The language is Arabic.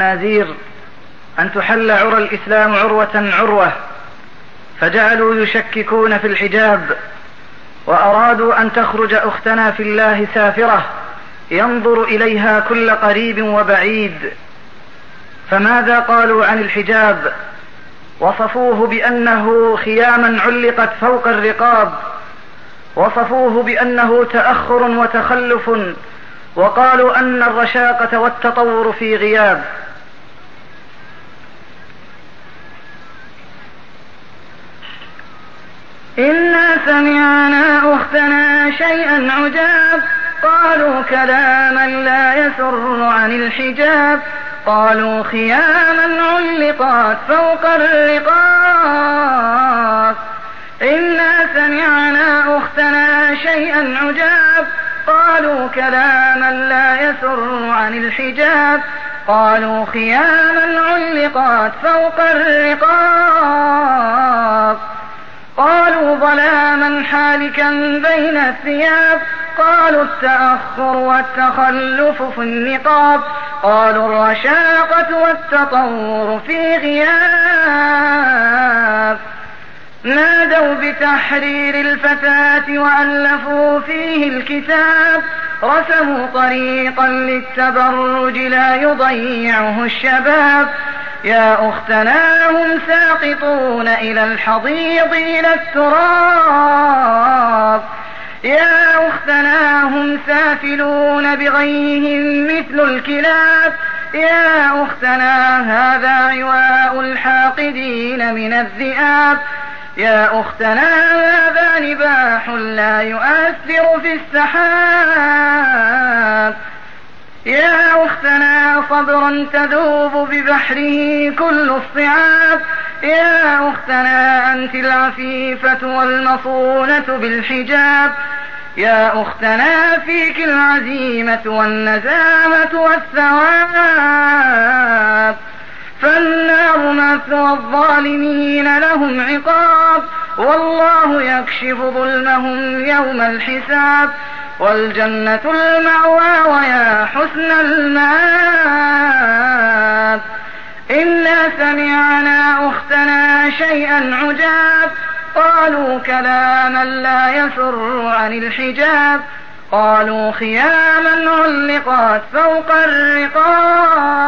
نازير أن تحل عرى الإسلام عروة عروة فجعلوا يشككون في الحجاب وأرادوا أن تخرج أختنا في الله سافرة ينظر إليها كل قريب وبعيد. فماذا قالوا عن الحجاب؟ وصفوه بأنه خياما علقت فوق الرقاب. وصفوه بأنه تأخر وتخلف وقالوا أن الرشاقة والتطور في غياب إنا سمعنا أختنا شيئا عجاب. قالوا كلاما لا يسر عن الحجاب. قالوا خياما علقات فوق الرقاب. إنا سمعنا أختنا شيئا عجاب. قالوا كلاما لا يسر عن الحجاب. قالوا خياما علقات فوق الرقاب قالوا ظلاما حالكا بين الثياب. قالوا التأخر والتخلف في النقاب. قالوا الرشاقة والتطور في غياب. نادوا بتحرير الفتاة وألفوا فيه الكتاب. رسموا طريقا للتبرج لا يضيعه الشباب. يا أختنا هم ساقطون إلى الحضيض إلى التراب. يا أختنا هم سافلون بغيهم مثل الكلاب. يا أختنا هذا عواء الحاقدين من الذئاب. يا أختنا هذا نباح لا يؤثر في السحاب. صبرا تذوب ببحره كل الصعاب. يا أختنا أنت العفيفة والمصونة بالحجاب. يا أختنا فيك العزيمة والنزامة والثواب. فالنار مثوى الظالمين لهم عقاب. والله يكشف ظلمهم يوم الحساب. والجنة المأوى ويا حسن المآب. شيئا عجاب. قالوا كلاما لا يسر عن الحجاب. قالوا خياما علقات فوق الرقاب.